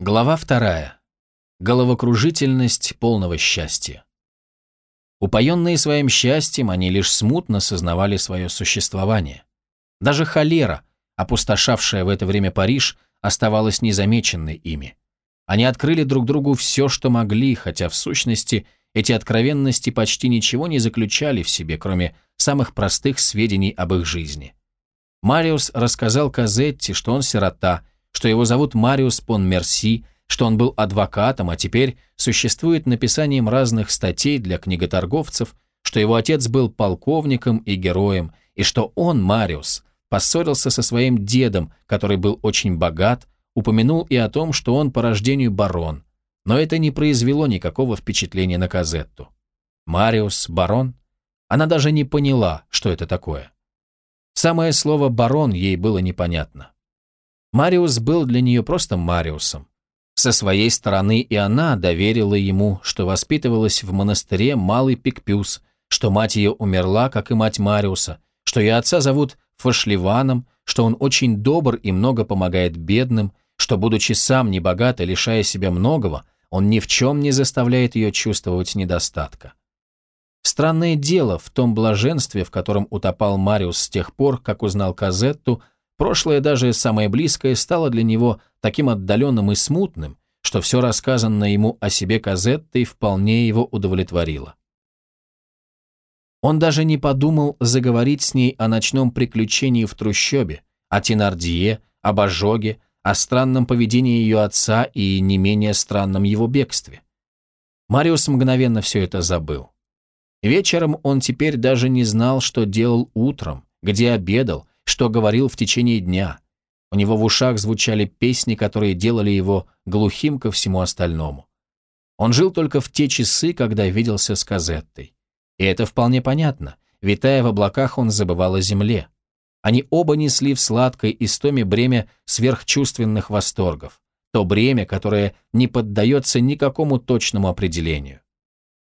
Глава вторая. Головокружительность полного счастья. Упоенные своим счастьем, они лишь смутно сознавали свое существование. Даже холера, опустошавшая в это время Париж, оставалась незамеченной ими. Они открыли друг другу все, что могли, хотя в сущности эти откровенности почти ничего не заключали в себе, кроме самых простых сведений об их жизни. Мариус рассказал Казетти, что он сирота, что его зовут Мариус Пон Мерси, что он был адвокатом, а теперь существует написанием разных статей для книготорговцев, что его отец был полковником и героем, и что он, Мариус, поссорился со своим дедом, который был очень богат, упомянул и о том, что он по рождению барон, но это не произвело никакого впечатления на Казетту. Мариус, барон? Она даже не поняла, что это такое. Самое слово «барон» ей было непонятно. Мариус был для нее просто Мариусом. Со своей стороны и она доверила ему, что воспитывалась в монастыре Малый Пикпюс, что мать ее умерла, как и мать Мариуса, что ее отца зовут Фашливаном, что он очень добр и много помогает бедным, что, будучи сам небогат и лишая себя многого, он ни в чем не заставляет ее чувствовать недостатка. Странное дело в том блаженстве, в котором утопал Мариус с тех пор, как узнал Казетту, Прошлое, даже самое близкое, стало для него таким отдаленным и смутным, что все рассказанное ему о себе Казеттой вполне его удовлетворило. Он даже не подумал заговорить с ней о ночном приключении в трущобе, о Тенардие, об ожоге, о странном поведении ее отца и не менее странном его бегстве. Мариус мгновенно все это забыл. Вечером он теперь даже не знал, что делал утром, где обедал, что говорил в течение дня. У него в ушах звучали песни, которые делали его глухим ко всему остальному. Он жил только в те часы, когда виделся с Казеттой. И это вполне понятно. Витая в облаках, он забывал о земле. Они оба несли в сладкой истоме бремя сверхчувственных восторгов. То бремя, которое не поддается никакому точному определению.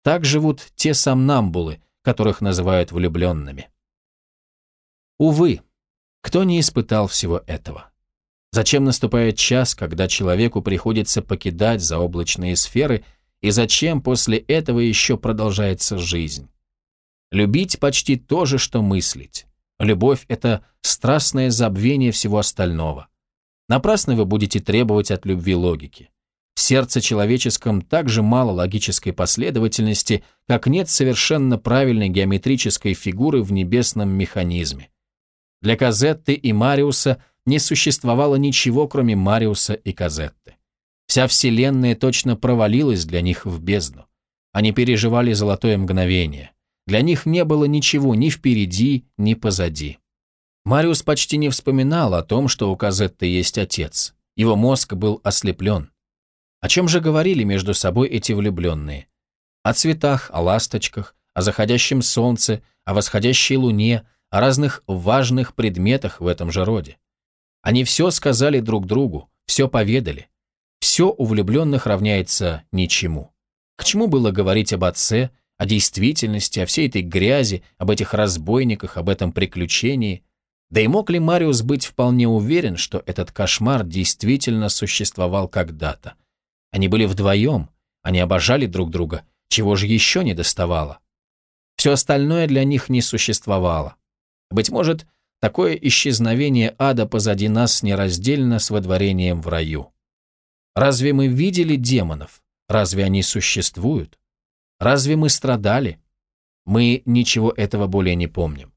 Так живут те сомнамбулы, которых называют влюбленными. Увы, кто не испытал всего этого? Зачем наступает час, когда человеку приходится покидать заоблачные сферы, и зачем после этого еще продолжается жизнь? Любить почти то же, что мыслить. Любовь – это страстное забвение всего остального. Напрасно вы будете требовать от любви логики. В сердце человеческом так же мало логической последовательности, как нет совершенно правильной геометрической фигуры в небесном механизме. Для Казетты и Мариуса не существовало ничего, кроме Мариуса и Казетты. Вся вселенная точно провалилась для них в бездну. Они переживали золотое мгновение. Для них не было ничего ни впереди, ни позади. Мариус почти не вспоминал о том, что у Казетты есть отец. Его мозг был ослеплен. О чем же говорили между собой эти влюбленные? О цветах, о ласточках, о заходящем солнце, о восходящей луне, о разных важных предметах в этом же роде. Они все сказали друг другу, все поведали. Все у влюбленных равняется ничему. К чему было говорить об отце, о действительности, о всей этой грязи, об этих разбойниках, об этом приключении? Да и мог ли Мариус быть вполне уверен, что этот кошмар действительно существовал когда-то? Они были вдвоем, они обожали друг друга, чего же еще не доставало? Все остальное для них не существовало. Быть может, такое исчезновение ада позади нас нераздельно с водворением в раю. Разве мы видели демонов? Разве они существуют? Разве мы страдали? Мы ничего этого более не помним.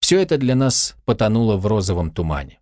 Все это для нас потонуло в розовом тумане.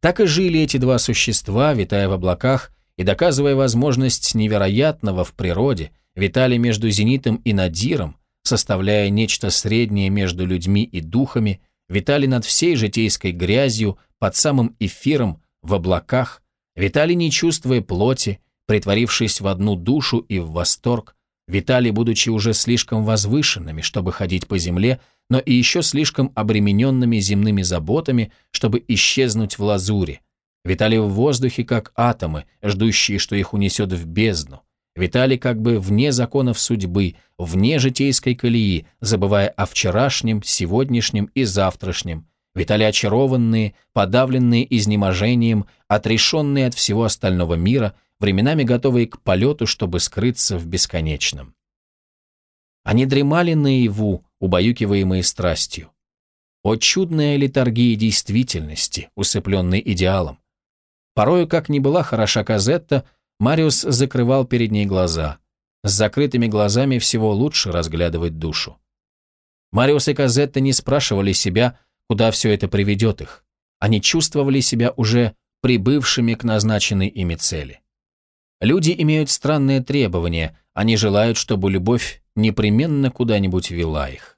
Так и жили эти два существа, витая в облаках и доказывая возможность невероятного в природе, витали между зенитом и надиром, составляя нечто среднее между людьми и духами, витали над всей житейской грязью, под самым эфиром, в облаках, витали не чувствуя плоти, притворившись в одну душу и в восторг, витали, будучи уже слишком возвышенными, чтобы ходить по земле, но и еще слишком обремененными земными заботами, чтобы исчезнуть в лазуре, витали в воздухе, как атомы, ждущие, что их унесет в бездну, витали как бы вне законов судьбы, вне житейской колеи, забывая о вчерашнем, сегодняшнем и завтрашнем, витали очарованные, подавленные изнеможением, отрешенные от всего остального мира, временами готовые к полету, чтобы скрыться в бесконечном. Они дремали наяву, убаюкиваемые страстью. О чудная литургия действительности, усыпленной идеалом. Порою, как ни была хороша Казетта, Мариус закрывал перед ней глаза. С закрытыми глазами всего лучше разглядывать душу. Мариус и Казетта не спрашивали себя, куда все это приведет их. Они чувствовали себя уже прибывшими к назначенной ими цели. Люди имеют странные требования, они желают, чтобы любовь непременно куда-нибудь вела их.